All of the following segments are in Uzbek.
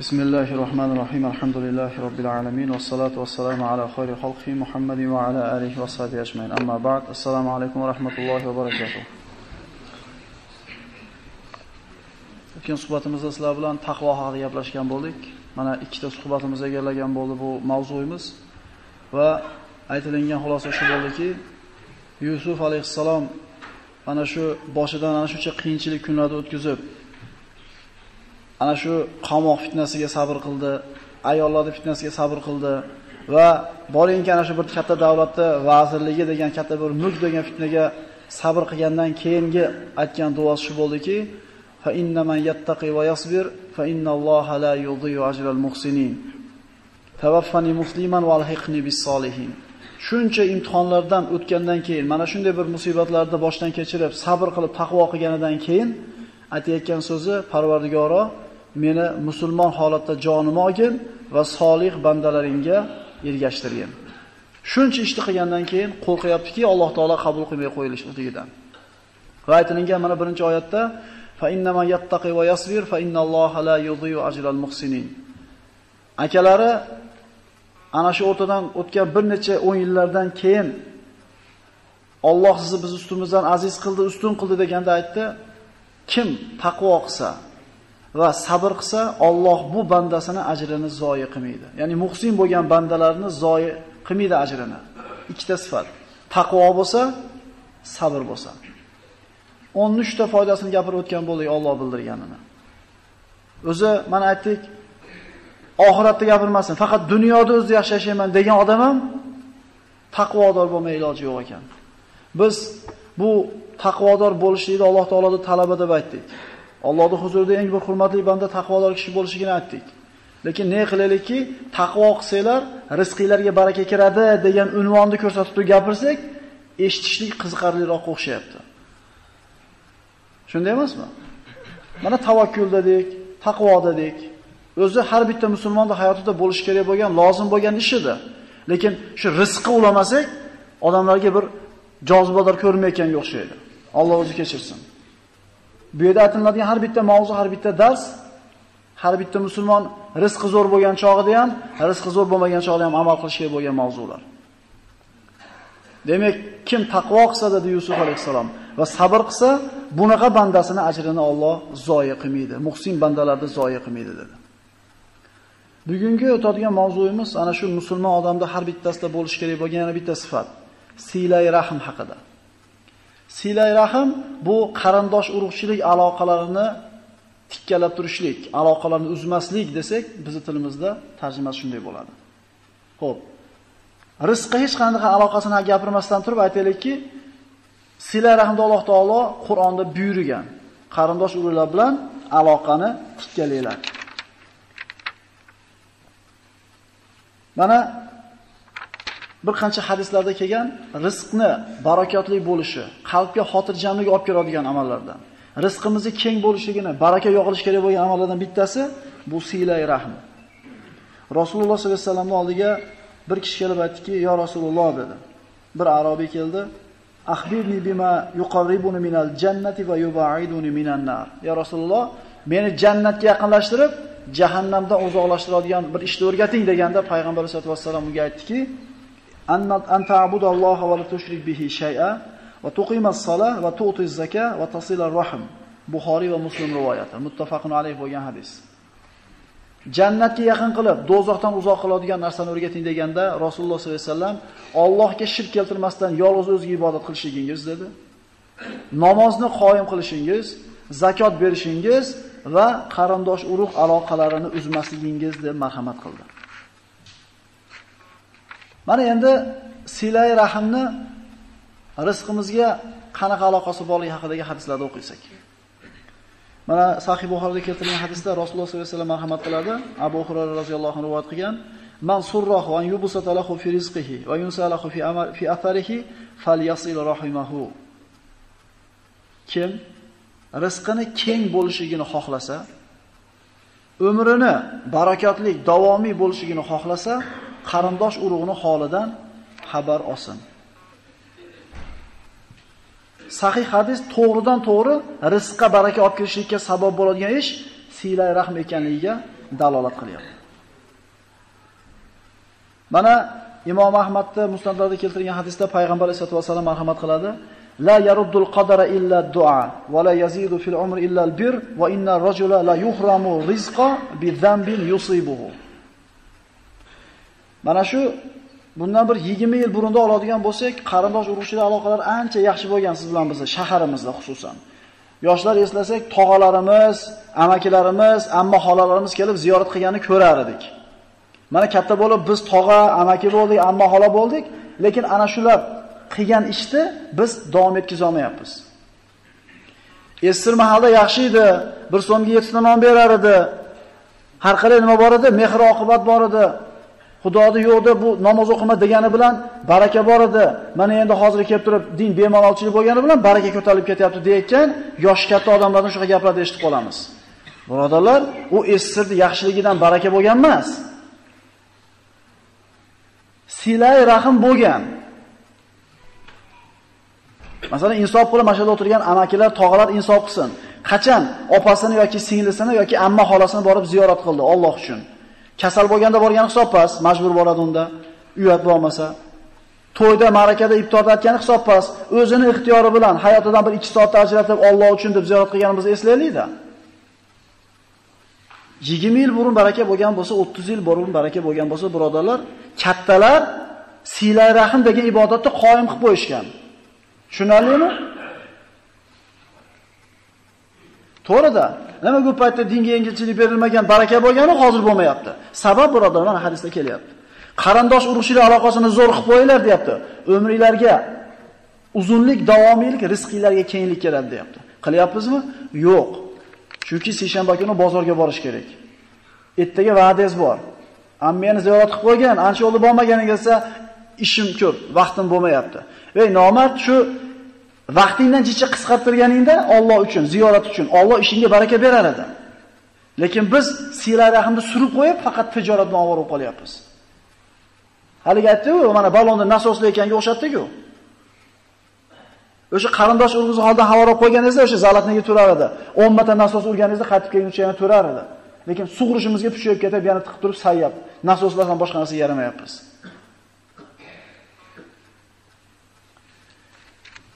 بسم الله الرحمن الرحيم الحمد لله رب العالمين والصلاة والسلام على خير خلقه محمد وعلى آله وصحبه أجمعين أما بعد السلام عليكم ورحمة الله وبركاته O'tgan suhbatimizda sizlar bilan taqvo haqida gaplashgan bo'ldik. Mana ikkita suhbatimiz egallagan bo'ldi bu mavzuyimiz va aytilingan xulosa shu bo'ldiki, Yusuf alayhissalom ana shu boshidan ana shuncha qiyinchilik kunlarni o'tkazib, ana shu qamoq fitnasiga sabr qildi, ayollarning fitnasiga sabr qildi va boringki ana shu bir katta davlatda vazirligi degan katta bir mulk degan fitnaga sabr qilgandan keyingi aytgan duosi shu bo'ldiki, fa innaman yattaqi va yasbir fa innalloha la yudhi'u ajral muhsinin. Tawaffani musliman va alhiqni bis solihin. Shuncha imtihonlardan o'tgandan keyin, mana shunday bir musibatlarni boshdan kechirib, sabr qilib taqvo qilganidan keyin aytayotgan so'zi Parvardigoro meni musulmon holatda jonim olgin va solih bandalaringga ergashtirgin. Shuncha ishni qilgandan keyin qo'rqyaptiki, Alloh taolo qabul qilmay qo'yilishligidan. Va aytilingan mana birinchi oyatda fa innama yattaqi va yasbir fa innalloha la yudhi'u ajral muhsinin. Akalari ana shu o'rtadan o'tgan bir necha 10 yillardan keyin Alloh sizni biz ustimizdan aziz qildi, ustun qildi deganda aytdi, kim taqvo qilsa va sabr qilsa, Alloh bu bandasini ajrini zoyi qilmaydi. Ya'ni muhsin bo'lgan bandalarni zoyi qilmaydi ajrini. Ikkita sifat. Taqvo bo'lsa, sabr bo'lsa. 13 ta foydasini gapirib o'tgan bo'ldik Alloh bildirganini. O'zi mana aytdik, oxiratda gapirmasin, faqat dunyoda o'zi yaxshi yashayman degan odam ham taqvodor bo'lmay iloji yo'q ekan. Biz bu taqvodor bo'lishlikni Alloh taolodan talab deb aytdik. Allohning huzurida eng bir hurmatli banda taqvodor kishi bo'lishligini aytdik. Lekin ne qilaylikki, taqvo qilsanglar, rizqinglarga baraka kiradi degan unvonni ko'rsatib turib gapirsak, eshitishlik qiziqarliroq o'xshayapti. Shunday emasmi? Mana tavakkul dedik, taqvo dedik. O'zi har bitta musulmonning hayotida bo'lish kerak bo'lgan, lozim bo'lgan ish edi. Lekin shu rizqi ulamasak, odamlarga bir jozibador ko'rinmayotganga o'xshaydi. Alloh o'zi kechirsin. Bu yerda aytiladigan har bitta mavzu, har bitta dars, har bitta musulmon rizqi zo'r bo'lgan chog'ida ham, rizqi zo'r bo'lmagan chog'ida ham amal qilish kerak bo'lgan mavzular. Demak, kim taqvo qilsa dedi Yusuf alayhisalom va sabr qilsa, bunaqa bandasini ajrini Alloh zoya qilmaydi. Muhsin bandalarni zoya qilmaydi dedi. Bugungi o'tadigan mavzuyimiz ana shu musulmon odamda har bittasida bo'lish kerak bo'lgan yana bitta sifat. Silay rahm haqida. Silay rahm bu qarindosh urug'chilik aloqalarini tikkalab turishlik, aloqalarni uzmaslik desak, bizning tilimizda tarjimasi shunday bo'ladi. Xo'p. Rizqqa hech qanday aloqasini gapirmasdan turib aytaylikki, silay rahmda Alloh taolo Qur'onda buyurgan. Qarindosh urug'lar bilan aloqani tikkalanglar. Mana bir qancha hadislarda kelgan rizqni barakotli bo'lishi, qalbga xotirjamlik olib keladigan amallardan. Rizqimizni keng bo'lishligini, baraka yog'ilishi kerak bo'lgan amallardan bittasi bu silay rahm. Rasululloh sollallohu alayhi vasallamning oldiga bir kishi kelib aytdiki, "Ya Rasululloh" dedi. Bir arobiy keldi, "Akhbirni bima yuqarribuni minal jannati va yub'iduni minan nar." Ya Rasululloh, meni jannatga yaqinlashtirib, jahannamdan uzoqlashtiradigan bir ishni o'rgating deganda payg'ambar sollallohu alayhi vasallam unga aytdiki, "An ta'budalloha va la tushrik bihi shay'a va tuqimas solah va tu'tiz zaka va tasilar rahim. Buxoriy va Muslim rivoyati, muttafaqun alayh bo'lgan hadis. Jannatga yaqin qilib, dozoqdan uzoq qiladigan narsani o'rgating deganda Rasululloh sollallohu alayhi vasallam Allohga shirk keltirmasdan yolg'iz o'ziga ibodat qilishligingiz dedi. Namozni qoyim qilishingiz, zakot berishingiz va qarindosh urug' aloqalarini uzmasligingiz deb marhamat qildi. Mana endi silay rahmni rizqimizga qanaqa aloqasi borligi haqidagi hadislarni o'qisak. Mana Sahih Buxoriyda keltirilgan hadisda Rasululloh sollallohu alayhi vasallam marhamat qiladi. Abu Hurayra roziyallohu anhu rivoyat qilgan: "Man surrahu an yubsata lahu fi rizqihi va yunsalahu fi amal fi atharihi falyasil rahimahu." Kim rizqini keng bo'lishligini xohlasa, umrini barakotli, davomiy bo'lishligini xohlasa, qarindosh urug'ini holidan xabar olsin. Sahih hadis to'g'ridan to'g'ri rizqqa baraka olib kelishlikka sabab bo'ladigan ish silay rahm ekanligiga dalolat qilyapti. Mana Imom Ahmadda Musnadlarda keltirgan hadisda payg'ambar sollallohu alayhi vasallam marhamat qiladi. La yaruddul qadara illa du'a va la yazidu fil umri illa al bir va inna rajula la yuhramu rizqa bi dhanbin yusibuhu. Mana shu bundan bir 20 yil burunda oladigan bo'lsak, qarindosh urug'chilik aloqalari ancha yaxshi bo'lgan siz bilan bizning shaharimizda xususan. Yoshlar eslasak, tog'alarimiz, amakilarimiz, amma xolalarimiz kelib ziyorat qilganini ko'rar edik. Mana katta bo'lib biz tog'a, amaki bo'ldik, amma xola bo'ldik, lekin ana shular qilgan ishni biz davom etkiza olmayapmiz. Esir mahalda yaxshi edi, bir so'mga 7 non berar edi. Har qalay nima bor edi? Mehr oqibat bor edi. Xudoni yo'qda bu namoz o'qima degani bilan baraka bor edi. Mana endi hozir kelib turib din bemalolchilik bo'lgani bilan baraka ko'tarilib ketyapti deyotgan yosh katta odamlardan shunaqa gaplarni eshitib qolamiz. Birodarlar, u essirni yaxshiligidan baraka bo'lgan emas. Silay rahim bo'lgan. Masalan, insof qilib mashada o'tirgan amakilar, tog'alar insof qilsin. Qachon opasini yoki singlisini yoki amma xolasini borib ziyorat qildi Alloh uchun. Kasal bo'lganda borgan hisob past, majbur boradi unda. Uyat bo'lmasa, to'yda, ma'rakada iftorda aytgan hisob past, o'zini ixtiyori bilan hayotidan bir 2 soat ajratib Alloh uchun deb ziyorat qilganimizni eslaylik-da. 20 yil burun baraka bo'lgan bo'lsa, 30 yil burun baraka bo'lgan bo'lsa, birodarlar, kattalar silay rahim degan ibodatni qoyim qilib qo'yishgan. Tushunarlimi? To'g'rida. Nima bu paytda dinga yengilchilik berilmagan, baraka bo'lgani hozir bo'lmayapti. Sabab birodarlar mana hadisda kelyapti. Qarindosh urug'chilik aloqasini zo'r qilib qo'yinglar, deyapti. Umringlarga uzunlik, davomiylik, rizqinglarga kenglik keladi, deyapti. Qilyapmizmi? Yo'q. Chunki seshanba kuni bozorga borish kerak. Ertaga va'dangiz bor. Ammani ziyorat qilib qo'ygan, ancha yo'lda esa ishim ko'p, vaqtim bo'lmayapti. Ey nomard shu vaqtingdan jicha qisqartirganingda Alloh uchun, ziyorat uchun Alloh ishingga baraka berar edi. Lekin biz sila rahimni surib qo'yib, faqat tijorat bilan ovora bo'lib qolyapmiz. Haliga aytdi-ku, mana balonni nasoslayotganga o'xshatdi-ku. O'sha qarindosh urg'izi holda havoro qo'yganingizda o'sha zalatniga turar edi. 10 marta nasos urganingizda qaytib kelguncha yana turar edi. Lekin sug'urishimizga tushib ketib, yana tiqib turib sayyab. Nasoslardan boshqa narsa yaramayapmiz.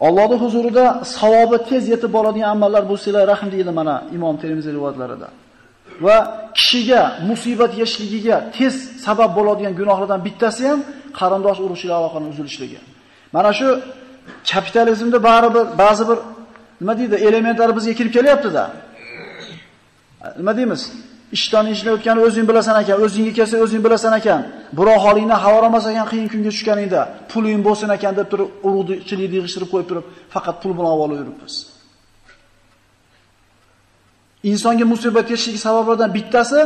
Allohning huzurida savobi tez yetib boradigan amallar bo'lsalar sila rahim deydi mana Imom Termiziy rivoyatlarida. Va kishiga musibat yashligiga tez sabab bo'ladigan gunohlardan bittasi ham qarindosh urushilar aloqaning uzilishligi. Mana shu kapitalizmda baribir ba'zi bir nima deydi, elementlar bizga kirib kelyapti-da. Nima deymiz? Ishdan ishni o'zing bilasan ekan, o'zingga kelsa o'zing bilasan ekan. Biroq holingni xabar ekan qiyin kunga tushganingda, puling bo'lsin ekan deb turib urug'chilikni yig'ishtirib qo'yib turib, faqat pul bilan avval yuribmiz. Insonga musibat yetishlik sabablardan bittasi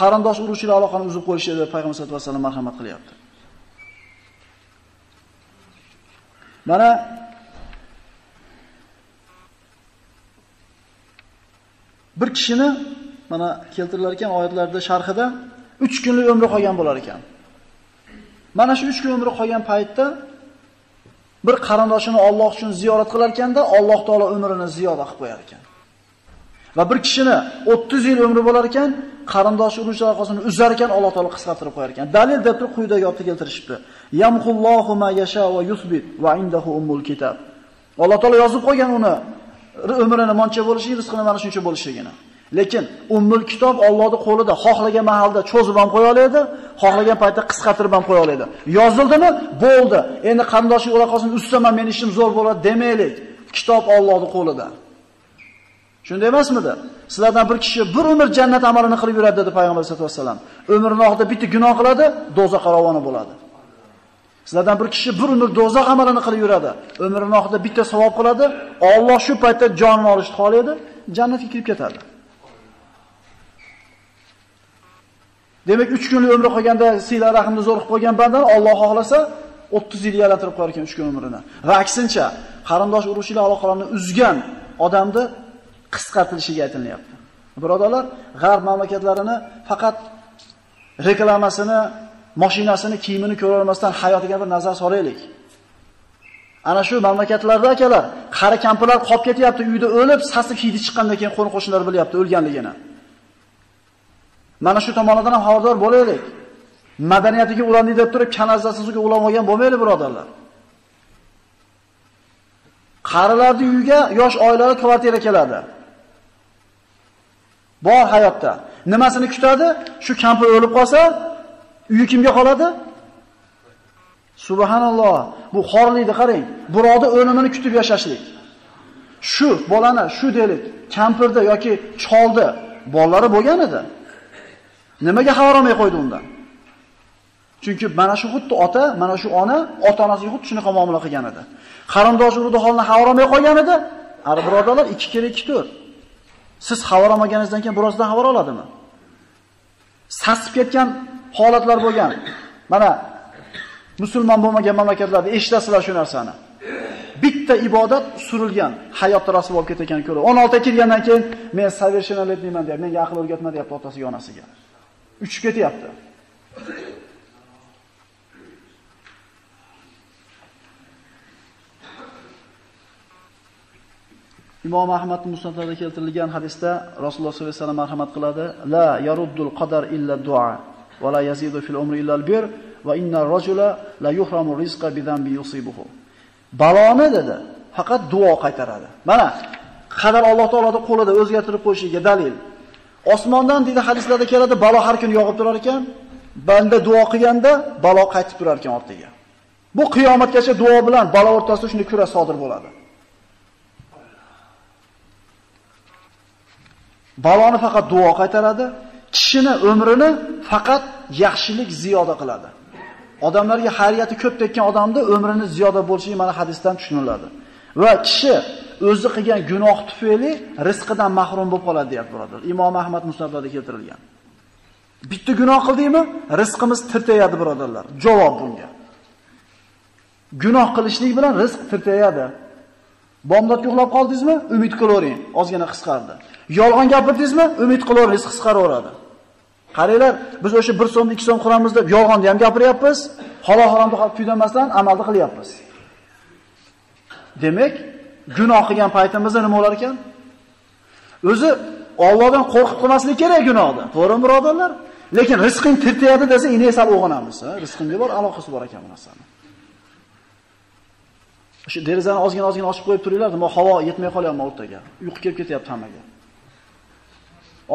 qarindosh urug'chilik aloqani uzib qo'yish deb payg'ambar sollallohu alayhi vasallam marhamat qilyapti. Mana bir kishini mana keltirilar ekan oyatlarda sharhida 3 kunlik umri qolgan bo'lar ekan. Mana shu 3 kun umri qolgan paytda bir qarindoshini Alloh uchun ziyorat qilar ekanda, Alloh taolo umrini ziyoda qilib qo'yar ekan. Va bir kishini 30 yil umri bo'lar ekan, qarindoshi urush aloqasini uzar ekan, Alloh taolo qisqartirib qo'yar ekan. Dalil deb turib quyidagi oyatda keltirishibdi. Yamhullohu ma yasha va yusbit va indahu ummul kitab. Alloh taolo yozib qo'ygan uni umrini moncha bo'lishi, rizqini mana shuncha bo'lishligini. Lekin ummul kitob Allohning qo'lida, xohlagan mahalda cho'zib ham qo'ya oladi, xohlagan paytda qisqartirib ham qo'ya oladi. Yozildimi? Bo'ldi. Endi qarindoshlik aloqasini ussam men ishim zo'r bo'ladi demaylik. Kitob Allohning qo'lida. Shunday emasmidi? Sizlardan bir kishi bir umr jannat amalini qilib yuradi dedi payg'ambar sollallohu alayhi vasallam. Umrini oxirida bitta gunoh qiladi, dozoq ravona bo'ladi. Sizlardan bir kishi bir umr dozoq amalini qilib yuradi. Umrining oxirida bitta savob qiladi, Alloh shu paytda jonini olishni xohlaydi, jannatga kirib ketadi. Demak, 3 kunlik umri qolganda siyla rahimni zo'r qilib qo'ygan bandan Alloh xohlasa 30 yil yalattirib qo'yar ekan 3 kun umrini. Va aksincha, qarindosh urushilar aloqalarini uzgan odamni qisqartirishiga aytilyapti. Birodarlar, g'arb mamlakatlarini faqat reklamasini, mashinasini, kiyimini ko'ra olmasdan hayotiga bir nazar solaylik. Ana shu mamlakatlarda akalar, qari kampirlar qolib ketyapti, uyda o'lib, sasib hidi chiqqandan keyin qo'ni qo'shnilar bilyapti o'lganligini. Mana shu tomonidan ham xabardor bo'laylik. Madaniyatiga ulandik deb turib, kanalizasiyaga ulanmagan bo'lmaydi, birodarlar. Qarilarning uyiga yosh oilalar kvartira keladi. Bor hayotda. Nimasini kutadi? Shu kampir o'lib qolsa, uyi kimga qoladi? Subhanalloh. Bu xorlikni qarang. Birovni o'limini kutib yashashlik. Shu bolani, shu deylik, kampirda yoki cholda bolalari bo'lgan edi. Nimaga xabar olmay qo'ydi undan? Chunki mana shu xuddi ota, mana shu ona ota-onasiga xuddi shunaqa muomala qilgan edi. Qarindosh urug'i holini xabar olmay qolgan edi. Ari birodarlar 2 kira 2 4. Siz xabar olmaganingizdan keyin birozdan xabar oladimi? Sasib ketgan holatlar bo'lgan. Mana musulmon bo'lmagan mamlakatlarda eshitasizlar shu narsani. Bitta ibodat surilgan, hayotda rasul bo'lib ketayotgan ko'rib. 16 kirgandan keyin men совершеннолетныйman deyapti. Menga aql o'rgatma deyapti otasiga, onasiga. Uchib ketyapti. Imom Ahmad musnadlarida keltirilgan hadisda Rasululloh sollallohu alayhi vasallam marhamat qiladi: "La yaruddul qadar illa du'a va la yazidu fil umri illa al-bir va inna ar-rajula la yuhramu rizqa bi dhanbi yusibuhu." Baloni dedi, faqat duo qaytaradi. Mana qadar Alloh taolaning qo'lida o'zgartirib qo'yishiga dalil. Osmondan deydi hadislarda keladi, balo har kuni yog'ib turar ekan, banda duo qilganda balo qaytib turar ekan ortiga. Bu qiyomatgacha duo bilan balo o'rtasida shunday kurash sodir bo'ladi. Baloni faqat duo qaytaradi, kishini umrini faqat yaxshilik ziyoda qiladi. Odamlarga xayriyati ko'p tekkan odamda umrini ziyoda bo'lishi mana hadisdan tushuniladi. Va kishi o'zi qilgan gunoh tufayli rizqidan mahrum bo'lib qoladi, deyapti birodar. Imom Ahmad musnadlarda keltirilgan. Bitta gunoh qildingmi, rizqimiz tirtayadi, birodarlar. Javob bunga. Gunoh qilishlik bilan rizq tirtayadi. Bomdodga uxlab qoldingizmi? Umid qilavering, ozgina qisqardi. Yolg'on gapirdingizmi? Umid qilavering, qisqaraveradi. Qaranglar, biz o'sha 1 so'm, 2 so'm quramiz deb yolg'onni ham gapiryapmiz, halol haromda kuydamasdan amalni qilyapmiz. Demak, gunoh qilgan paytimizda nima bo'lar ekan? O'zi Allohdan qo'rqib qilmaslik kerak gunohni. To'g'rimi, birodarlar? Lekin rizqing tirtayadi desa, ini sal o'g'inamiz, rizqimga bor aloqasi bor ekan bu narsani. Shu derazani ozgina-ozgina ochib qo'yib turinglar, nima havo yetmay qolyapman o'rtaga. Uyqu kelib ketyapti hammaga.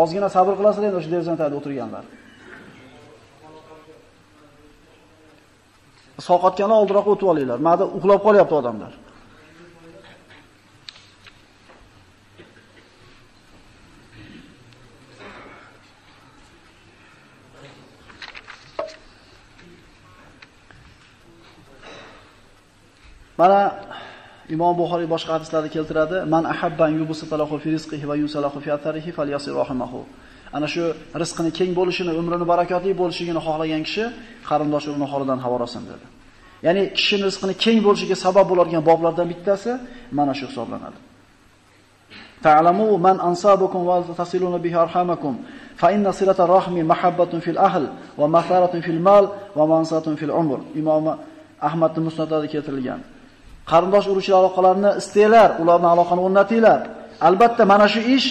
Ozgina sabr qilasizlar endi o'sha derazani tagida o'tirganlar. Sovqatganlar oldinroq o'tib olinglar. Ma'da uxlab qolyapti odamlar. Mana Imom Buxoriy boshqa hadislarda keltiradi, "Man ahabban yubsitalahu fi rizqihi va yusalahu fi atharihi falyasir rahimahu." Ana shu rizqini keng bo'lishini, umrini barakotli bo'lishini xohlagan kishi qarindosh urug'ini holidan xabar dedi. Ya'ni kishining rizqini keng bo'lishiga sabab bo'ladigan boblardan bittasi mana shu hisoblanadi. Ta'lamu man ansabukum wa tasiluna bihi arhamakum fa inna silata rahmi mahabbatun fil ahl wa matharatun fil mal wa mansatun fil umr. Imom Ahmadning musnadida keltirilgan. Qarindosh urug'chilik aloqalarini istanglar, ularni aloqani o'rnatinglar. Albatta mana shu ish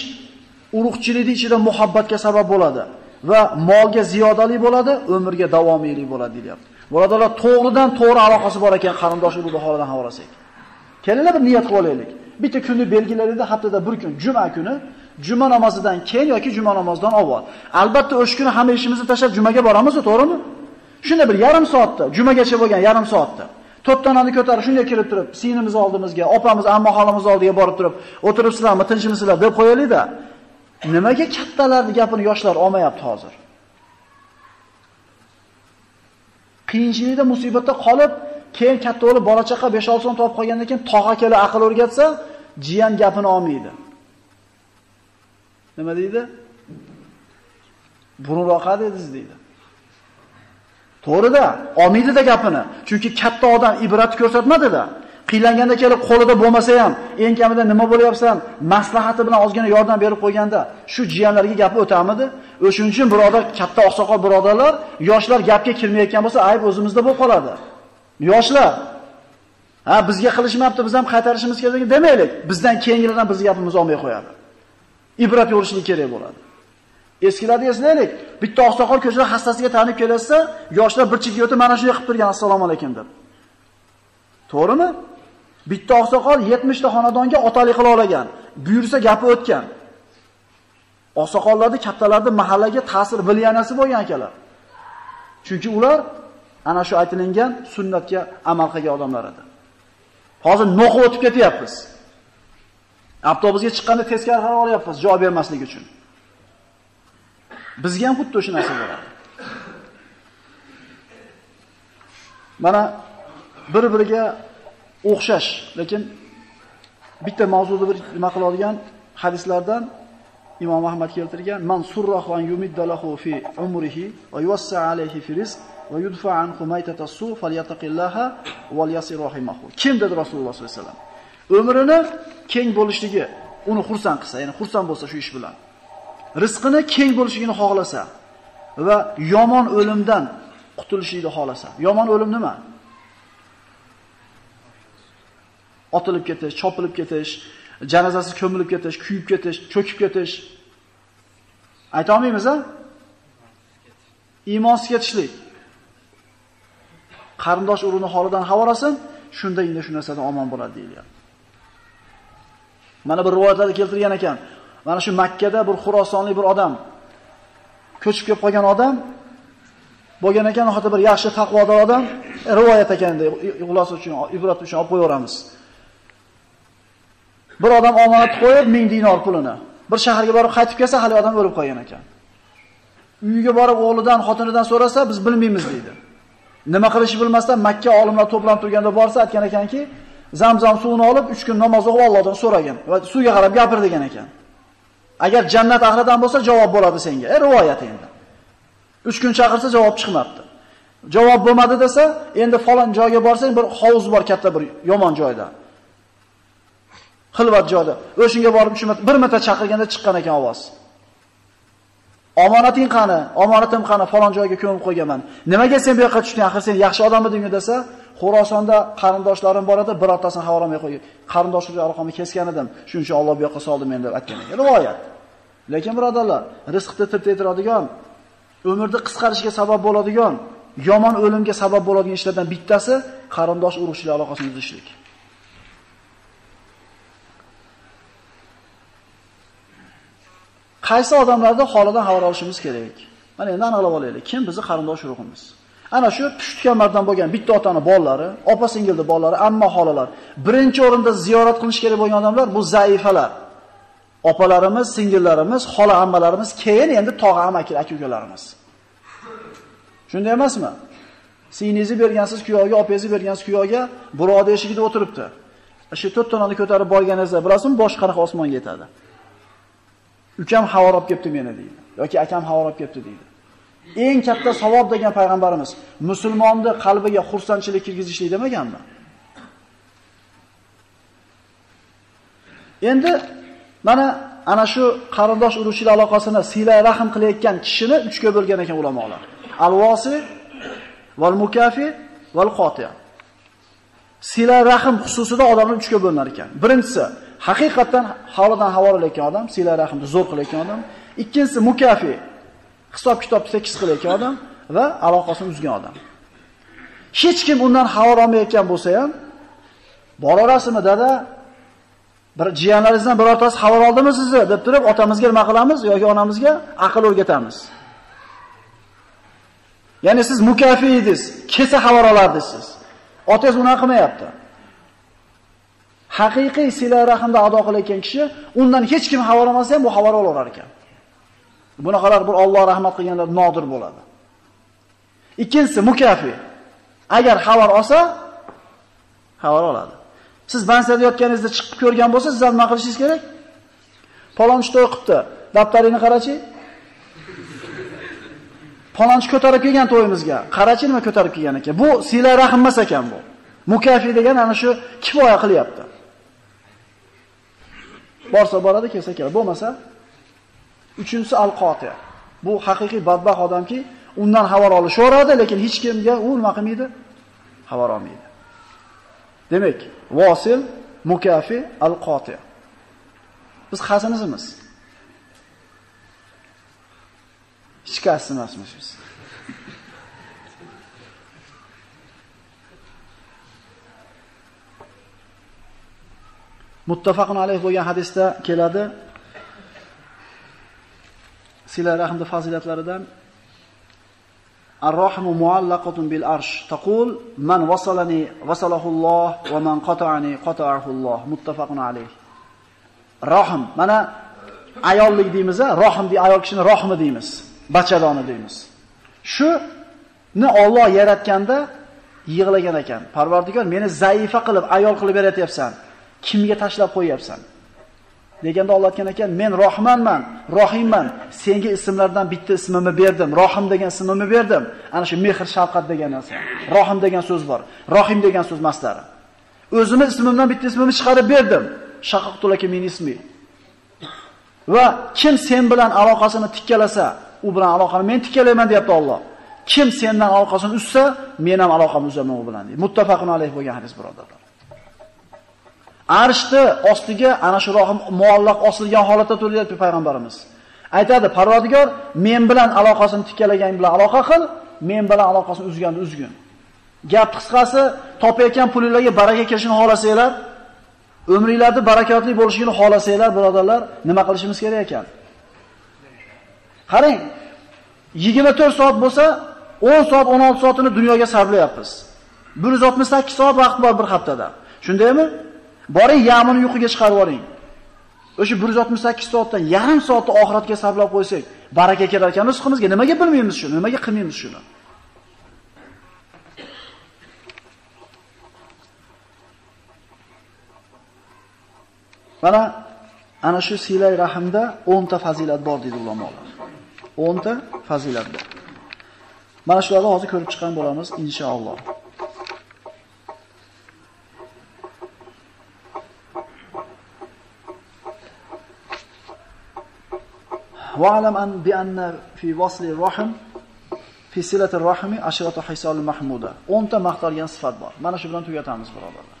urug'chilikning ichida muhabbatga sabab bo'ladi va molga ziyodali bo'ladi, umrga davomiylik bo'ladi deyapti. Birodarlar, to'g'ridan to'g'ri aloqasi bor ekan qarindosh urug'ni holidan xabarlasak. Kelinglar bir niyat qilib olaylik. Bitta kunni belgilaylik, haftada bir kun, juma kuni, juma namozidan keyin yoki juma namozidan avval. Albatta o'sha kuni hamma ishimizni tashlab jumaga boramiz, to'g'rimi? Shunda bir yarim soatda, jumagacha bo'lgan yarim soatda To'ptonani ko'tarib shunday kirib turib, sinimiz oldimizga, opamiz, ammo xolamiz oldiga borib turib, o'tiribsizlarmi, tinchmisizlar deb qo'yaylik-da. Nimaga kattalarning gapini yoshlar olmayapti hozir? Qiyinchilikda, musibatda qolib, keyin katta bo'lib bola chaqa 5-6 so'm topib qolgandan keyin tog'a kelib aql o'rgatsa, jiyan gapini olmaydi. Nima deydi? Burunroq dedingiz deydi. To'g'ri-da, olmaydida gapini. Chunki katta odam ibrat ko'rsatmadi-da. Qiylanganda kelib qo'lida bo'lmasa ham, eng kamida nima bo'lyapsan, maslahati bilan ozgina yordam berib qo'yganda, shu jiyanlarga gapi o'tamidi? O'shuning uchun birodar, katta oqsoqol birodarlar, yoshlar gapga kirmayotgan bo'lsa, ayb o'zimizda bo'lib qoladi. Yoshlar Ha, bizga qilishmayapti, biz ham qaytarishimiz kerak demaylik. Bizdan keyingilardan biz gapimiz olmay qo'yadi. Ibrat yo'lishlik kerak bo'ladi. Eskilarni eslaylik, bitta oqsoqol ko'chada hassasiga tanib kelsa, yoshlar bir chekka o'tib mana shunday qilib turgan assalomu alaykum deb. To'g'rimi? Bitta oqsoqol 70 ta xonadonga otalik qila olgan. Buyursa gapi o'tgan. Oqsoqollarni kattalarning mahallaga ta'sir bilyanasi bo'lgan akalar. Chunki ular ana shu aytilingan sunnatga amal qilgan odamlar edi. Hozir no'qib o'tib ketyapmiz. Avtobusga chiqqanda teskari qarab olyapmiz, javob bermaslik uchun. Bizga ham xuddi o'sha narsa bo'ladi. Mana bir-biriga o'xshash, lekin bitta mavzuda bir nima qiladigan hadislardan Imom Ahmad keltirgan man surrahu an yumiddalahu fi umrihi va yuwassa alayhi fi rizq va yudfa anhu maytata su falyattaqillaha wal yasir rahimahu. Kim dedi Rasululloh sollallohu alayhi vasallam? Umrini keng bo'lishligi uni xursand qilsa, ya'ni xursand bo'lsa shu ish bilan. Rizqini keng bo'lishligini xohlasa va yomon o'limdan qutulishlikni xohlasa. Yomon o'lim nima? Otilib ketish, chopilib ketish, janozasi ko'milib ketish, kuyib ketish, cho'kib ketish. Ayta olmaymiz a? Iymonsiz ketishlik. Qarindosh urug'ini holidan xavorasin, shunda endi shu narsadan omon bo'ladi deyilyapti. Mana bir rivoyatlarda keltirgan ekan. Mana shu Makkada bir Xurosonlik bir odam ko'chib kelib qolgan odam bo'lgan ekan, hatto bir yaxshi taqvodor odam e, rivoyat rivoyat ekanda xulosa uchun, ibrat uchun olib qo'yaveramiz. Bir odam omonat qo'yib 1000 dinor pulini bir shaharga borib qaytib kelsa, hali odam o'lib qolgan ekan. Uyiga borib o'g'lidan, xotinidan so'rasa, biz bilmaymiz deydi. Nima qilishni bilmasdan Makka olimlar to'planib turganda borsa, aytgan ekanki, Zamzam suvini olib 3 kun namoz o'qib Allohdan so'ragan va suvga qarab gapir degan ekan. Agar jannat ahlidan bo'lsa javob bo'ladi senga. E rivoyat endi. 3 kun chaqirsa javob chiqmabdi. Javob bo'lmadi desa, endi falon joyga borsang bir hovuz bor katta bir yomon joyda. Xilvat joyda. O'shinga borib 3 marta, bir marta chaqirganda chiqqan ekan ovoz. Omonating qani? Omonatim qani? Falon joyga ko'mib qo'yganman. Nimaga sen bu yoqqa tushding? Axir sen yaxshi odam eding desa, Xorasonda qarindoshlarim bor edi, birortasini xabar olmay qo'yib, qarindoshlik aloqamni kesgan edim. Shuning uchun Alloh bu yoqqa soldi men deb aytgan ekan. Rivoyat. Lekin birodarlar, rizqni tirtaytiradigan, umrni qisqarishiga sabab bo'ladigan, yomon o'limga sabab bo'ladigan ishlardan bittasi qarindosh urug'chilik aloqasini uzishlik. Qaysi odamlarda holidan xabar olishimiz kerak? Mana endi aniqlab olaylik. Kim bizning qarindosh urug'imiz? Ana shu pushti mardan bo'lgan bitta otani bolalari, opa-singilni bolalari, amma xolalar. Birinchi o'rinda ziyorat qilish kerak bo'lgan odamlar bu zaifalar. Opalarimiz, singillarimiz, xola ammalarimiz, keyin endi tog'a amaki, aka-ukalarimiz. Shunday emasmi? Singlingizni bergansiz kuyovga, opangizni bergansiz kuyovga birodar eshigida o'tiribdi. Shu to'rt tonani ko'tarib borganingizda bilasizmi, bosh qanaqa osmonga yetadi. Ukam havorab olib kelibdi meni deydi yoki akam havorab olib kelibdi deydi. Eng katta savob degan payg'ambarimiz musulmonni qalbiga xursandchilik kirgizishlik demaganmi? Endi mana ana shu qarindosh urug'chilik aloqasini sila rahim qilayotgan kishini uchga bo'lgan ekan ulamolar. Al-wasi val mukafi val qoti. Sila rahim xususida odamlar uchga bo'linar ekan. Birinchisi haqiqatan holidan havola odam, sila rahimni zo'r qilayotgan odam. Ikkinchisi mukafi, hisob kitob tekis qilayotgan odam va aloqasini uzgan odam. Hech kim undan xabar olmayotgan bo'lsa ham, boraverasizmi dada? Bir jiyanlaringizdan birortasi xabar oldimi sizni deb turib otamizga nima qilamiz yoki onamizga aql o'rgatamiz. Ya'ni siz mukafi edingiz, kelsa xabar olardingiz siz. Otangiz unaqa qilmayapti. Haqiqiy sila rahmda ado qilayotgan kishi undan hech kim xabar olmasa ham bu xabar olaverar ekan. Bunaqalar bir Alloh rahmat qilganlar nodir bo'ladi. Ikkinchisi mukafi. Agar xabar olsa, xabar oladi. Siz bansiyada yotganingizda chiqib ko'rgan bo'lsa, siz nima qilishingiz kerak? Palonchi to'y qilibdi. Daftaringni qarachi. Palonchi ko'tarib kelgan to'yimizga. Qarachi nima ko'tarib kelgan ekan? Bu sila rahim emas ekan bu. Mukafi degan ana shu kifoya qilyapti. Borsa boradi, kelsa keladi. Bo'lmasa Uchinchisi al-qotiya. Bu haqiqiy badbaxt odamki, undan xabar olishaveradi, lekin hech kimga u nima qilmaydi? Xabar olmaydi. Demak, vosil, mukafi, al-qotiya. Biz qasinizimiz? Hech qaysi emasmiz biz. Muttafaqun alayh bo'lgan hadisda keladi. Sila rahmda fazilatlaridan Ar-Rahmu muallaqatun bil arsh. Taqul man wasalani wasalahulloh va man qata'ani qata'ahulloh. Muttafaqun alayh. Rahm Mana ayollik deymiz, rahm deb ayol kishini rahmi deymiz. Bachadoni deymiz. Shuni Alloh yaratganda yig'lagan ekan. Parvardigor meni zaifa qilib ayol qilib yaratyapsan. kimga tashlab qo'yapsan? Deganda Alloh aytgan ekan, men Rohmanman, Rohimman. Senga ismlardan bitta ismimni berdim, Rohim degan ismimni berdim. Ana shu mehr, shafqat degan narsa. Rohim degan so'z bor. Rohim degan so'z maslari. O'zimni ismimdan bitta ismimni chiqarib berdim. Shaqaqtulaka mening ismi. Va kim sen bilan aloqasini tikkalasa, u bilan aloqani men tikkalayman deyapti Alloh. Kim sendan aloqasini uzsa, men ham aloqamni uzaman u bilan. Muttafaqun alayh bo'lgan hadis birodarlar. Arshni ostiga ana shu rohim muallaq osilgan holatda turibdi payg'ambarimiz. Aytadi, Parvardigor men bilan aloqasini tikkalagan bilan aloqa qil, men bilan aloqasini uzganda uzgin. Gap qisqasi, topayotgan pulingizga baraka kelishini xohlasanglar, umringizni barakotli bo'lishini xohlasanglar, birodarlar, nima qilishimiz kerak ekan? Qarang, 24 soat bo'lsa, 10 soat, 16 soatini dunyoga sarflayapmiz. 168 soat vaqt bor bir haftada. Shundaymi? Boring yamini uyquga chiqarib yuboring. O'sha 168 soatdan yarim soatni oxiratga sarflab qo'ysak, baraka kelar ekan rizqimizga. Nimaga bilmaymiz shuni? Nimaga qilmaymiz shuni? Mana ana shu silay rahimda 10 ta fazilat bor deydi ulamolar. 10 ta fazilat bor. Mana shularni hozir ko'rib chiqqan bo'lamiz inshaalloh. واعلم أن بأن في وصل الرحم في صلة الرحم عشرة حصال محمودة 10 ta maqtalgan sifat bor. Mana shu bilan tugatamiz birodarlar.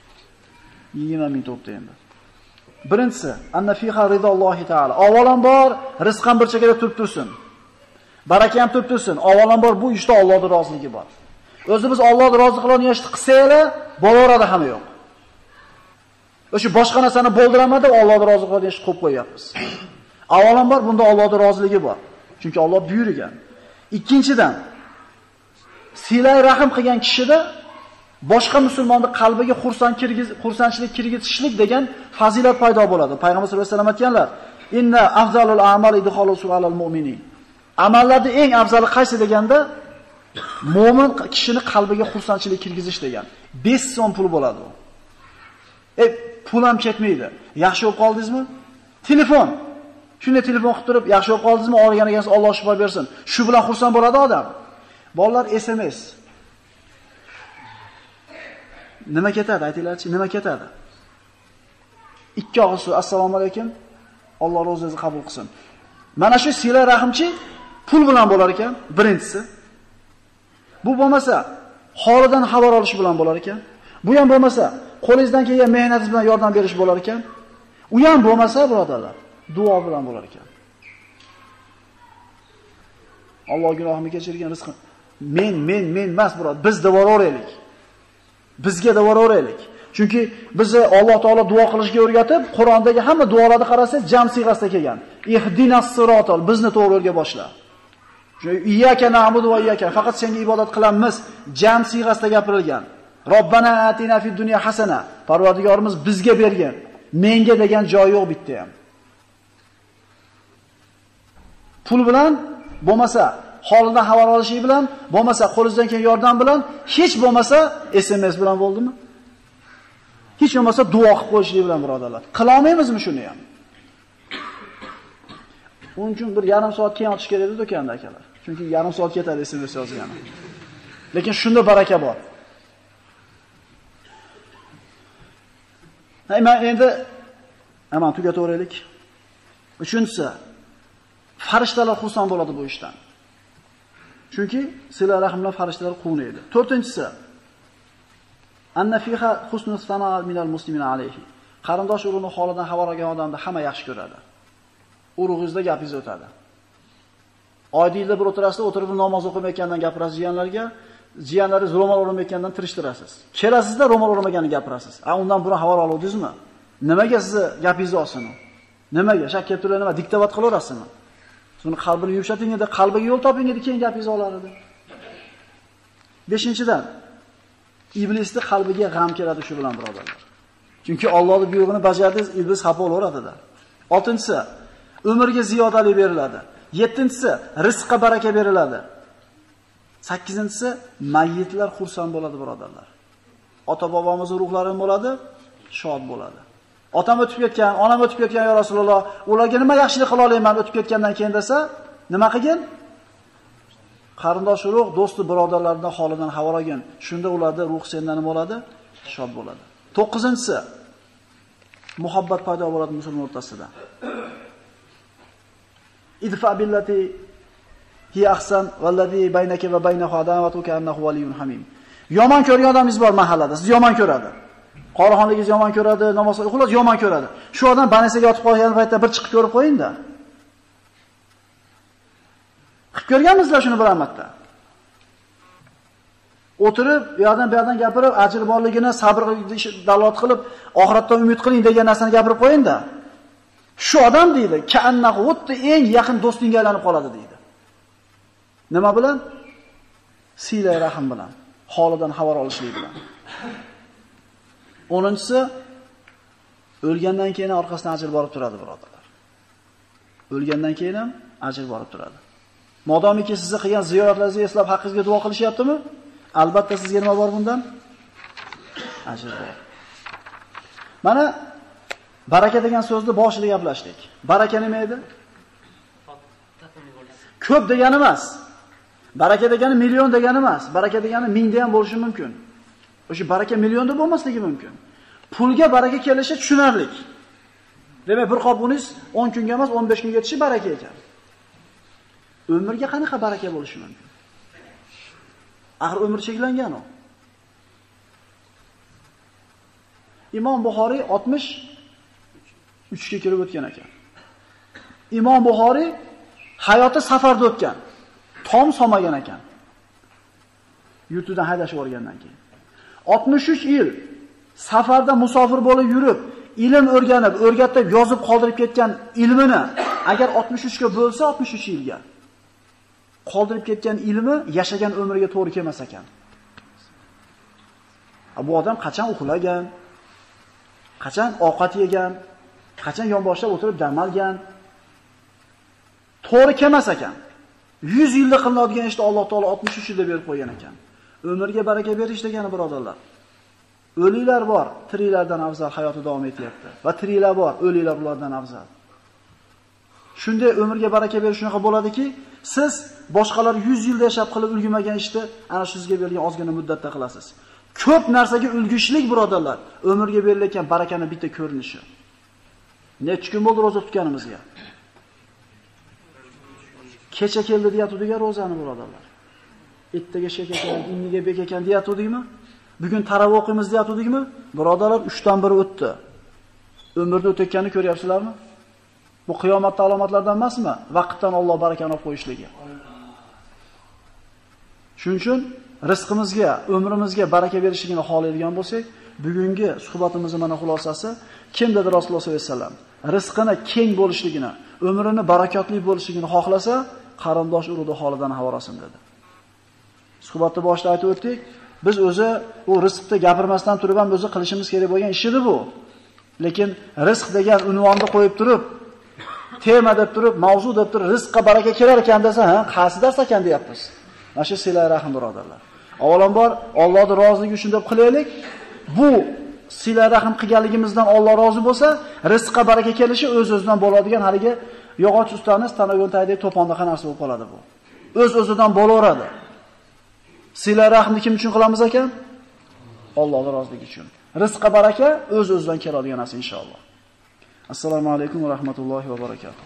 20 ming to'pda endi. Birinchisi, anna fiha ridollohi taala. Avvalambor rizq ham bir chekada turib tursin. Baraka ham turib tursin. Avvalambor bu ishda Allohning roziligi bor. O'zi biz Allohni rozi qiladigan ishni qilsanglar, bo'laveradi hamma yo'q. O'sha boshqa narsani bo'ldiramadi, Allohni rozi qiladigan ishni qo'yib qo'yapmiz. Avvalambor bunda Allohning roziligi bor. Chunki Alloh buyurgan. Ikkinchidan, silay rahim qilgan kishida boshqa musulmonning qalbiga xursand kirgiz, xursandchilik kirgizishlik degan fazilat paydo bo'ladi. Payg'ambar sollallohu alayhi vasallam aytganlar: "Inna afzalul a'mali idkhalu alal mu'minin." Amallarning eng afzali qaysi deganda mo'min kishini qalbiga xursandchilik kirgizish degan. 5 so'm pul bo'ladi u. E, pul ham ketmaydi. Yaxshi o'qib qoldingizmi? Telefon Shunday telefon qilib turib, yaxshi bo'lib qoldingizmi? Og'rigan ekansiz, Alloh shifo bersin. Shu bilan xursand bo'ladi odam. Bolalar SMS. Nima ketadi? Aytinglarchi, nima ketadi? Ikki og'iz so'z assalomu alaykum. Alloh ro'zingizni qabul qilsin. Mana shu sila rahimchi pul bilan bo'lar ekan, birinchisi. Bu bo'lmasa, holidan xabar olish bilan bo'lar ekan. Bu ham bo'lmasa, qo'lingizdan kelgan mehnatingiz bilan yordam berish bo'lar ekan. U ham bo'lmasa, birodarlar, duo bilan bo'lar ekan. Alloh gunohimni kechirgan rizq. Men, men, men emas, birod, biz devoraveraylik. Bizga devoraveraylik. Chunki bizni Alloh taolo duo qilishga o'rgatib, Qur'ondagi hamma duolarni qarasangiz jam siyg'asida kelgan. Ihdinas sirotol, bizni to'g'ri yo'lga boshla. Iyyaka na'budu va iyyaka, faqat senga ibodat qilamiz, jam siyg'asida gapirilgan. Robbana atina fid dunya hasana. Parvardigorimiz bizga bergan. Menga degan joyi yo'q bitta ham. Pul bilan bo'lmasa holidan xabar olishlik bilan, bo'lmasa qo'lingizdan kelgan yordam bilan, hech bo'lmasa SMS bilan bo'ldimi? Hech bo'lmasa duo qilib qo'yishlik bilan birodarlar. Qila olmaymizmi shuni ham? Uning uchun bir yarim soat keyin otish kerak edi do'konda akalar. Chunki yarim soat ketadi SMS yozgani. Lekin shunda baraka bor. Hayman endi aman tugataveraylik. Uchinchisi, farishtalar xursand bo'ladi bu ishdan. Chunki sila rahimlar farishtalar quvnaydi. To'rtinchisi anna fiha husnu sana minal muslimin alayhi. Qarindosh urug'ni holidan xabar olgan odamni hamma yaxshi ko'radi. Urug'ingizda gapingiz o'tadi. Oydingizda bir o'tirasizda, o'tirib namoz o'qimayotgandan gapirasiz jiyanlarga, jiyanlaringiz ro'mol o'ramayotgandan tirishtirasiz. Kelasizda ro'mol o'ramaganini gapirasiz. A undan buni xabar oluvdingizmi? Nimaga sizni gapingizni olsin u? Nimaga? Shak kelib turib nima diktavat qilaverasizmi? Suni qalbini yumshating edi, qalbiga yo'l toping edi, keyin gapingizni olar edi. 5-dan iblisning qalbiga g'am keladi shu bilan birodarlar. Chunki Allohning buyrug'ini bajardingiz, iblis xafa bo'laveradi. 6-si umrga ziyodalik beriladi. 7-si rizqqa baraka beriladi. 8-si mayyitlar xursand bo'ladi birodarlar. Ota-bobomiz ruhlari bo'ladi, shod bo'ladi. Otam o'tib ketgan, onam o'tib ketgan ya Rasululloh, ularga nima yaxshilik qila olaman o'tib ketgandan keyin desa, nima qilgin? Qarindosh urug', do'sti, birodarlardan holidan xabar olgin. Shunda ularda ruh sendan nima bo'ladi? Shod bo'ladi. 9-si muhabbat paydo bo'ladi musulmon o'rtasida. Idfa billati hi ahsan vallazi baynaka va baynahu adawatuka annahu waliyyun hamim. Yomon ko'rgan odamingiz bor mahallada. Siz yomon ko'radi. Qorixonligingiz yomon ko'radi, namoz xullas yomon ko'radi. Shu odam banasiga yotib qolgan paytda bir chiqib ko'rib qo'yingda. Qilib ko'rganmizlar shuni bir marta. O'tirib, u yoqdan bu yoqdan gapirib, ajr borligini, sabr dalolat qilib, oxiratdan umid qiling degan narsani gapirib qo'yingda. Shu odam deydi, ka'annahu xuddi eng yaqin do'stingga aylanib qoladi deydi. Nima bilan? Sila rahim bilan, holidan xabar olishlik bilan. 10-si o'lgandan keyin orqasidan ajr borib turadi, birodarlar. O'lgandan keyin ham ajr borib turadi. Modomiki sizni qilgan ziyoratlaringizni eslab haqqingizga duo qilishyaptimi? Albatta sizga nima bor bundan? Ajr bor. Mana baraka degan so'zni boshida gaplashdik. Baraka nima edi? Ko'p degani emas. Baraka degani million degani emas. Baraka degani mingda ham bo'lishi mumkin. O'sha baraka millionda bo'lmasligi mumkin. Pulga baraka kelishi tushunarli. Demak, bir qop uningiz 10 kunga emas, 15 kunga yetishi baraka ekan. Umrga qanaqa baraka bo'lishi mumkin? Axir umr cheklangan u. Imom Buxoriy 63 ga kirib o'tgan ekan. Imom Buxoriy hayoti safarda o'tgan. Tom somagan ekan. Yurtidan haydashib yuborgandan keyin. 63 yil safarda musofir bo'lib yurib, ilm o'rganib, o'rgatib, yozib qoldirib ketgan ilmini agar 63 ga bo'lsa 63 yilga qoldirib ketgan ilmi yashagan umriga to'g'ri kelmas ekan. Bu odam qachon uxlagan, qachon ovqat yegan, qachon yonboshlab o'tirib dam olgan, to'g'ri kelmas ekan. 100 yilda qilinadigan ishni Alloh taolo 63 yilda berib qo'ygan ekan. Umrga baraka berish degani birodarlar. O'liklar bor, tiriklardan afzal hayoti davom etyapti va tiriklar bor, o'liklar ulardan afzal. Shunday umrga baraka berish shunaqa bo'ladiki, siz boshqalar 100 yilda yashab qilib ulgimagan ishni ana sizga berilgan ozgina muddatda qilasiz. Ko'p narsaga ulgishlik birodarlar, umrga berilayotgan barakani bitta ko'rinishi. Necha kun bo'ldi roza tutganimizga? Kecha keldi deyatuvdik rozani birodarlar. Ertaga shek ekan, inniga bek ekan deyatuvdikmi? Bugun taravih o'qiymiz deyatuvdikmi? Birodarlar 3 dan biri o'tdi. Umrni o'tayotganini ko'ryapsizlarmi? Bu qiyomat alomatlaridan emasmi? Vaqtdan Alloh barakani olib qo'yishligi. Shuning uchun rizqimizga, umrimizga baraka berishligini xohlaydigan bo'lsak, bugungi suhbatimizning mana xulosasi kim dedi Rasululloh sollallohu alayhi vasallam? Rizqini keng bo'lishligini, umrini barakotli bo'lishligini xohlasa, qarindosh urug'i holidan xavorasin dedi. Suhbatni boshida aytib o'tdik, biz o'zi u rizqni gapirmasdan turib ham o'zi qilishimiz kerak bo'lgan ish edi bu. Lekin rizq degan unvonni qo'yib turib, tema deb turib, mavzu deb turib, rizqqa baraka kelar ekan desa, ha, qaysi dars ekan deyapmiz. Mana shu silay rahim birodarlar. Avvalambor Allohning roziligi uchun deb qilaylik. Bu silay rahim qilganligimizdan Alloh rozi bo'lsa, rizqqa baraka kelishi o'z-o'zidan bo'ladigan haligi yog'och ustani stanogontayda to'pondaqa narsa bo'lib qoladi bu. O'z-o'zidan bo'laveradi. Sila rahmni kim uchun qilamiz ekan? Allohning roziligi uchun. Rizqa baraka o'z-o'zidan keladigan narsa inshaalloh. Assalomu alaykum va rahmatullohi va barakatuh.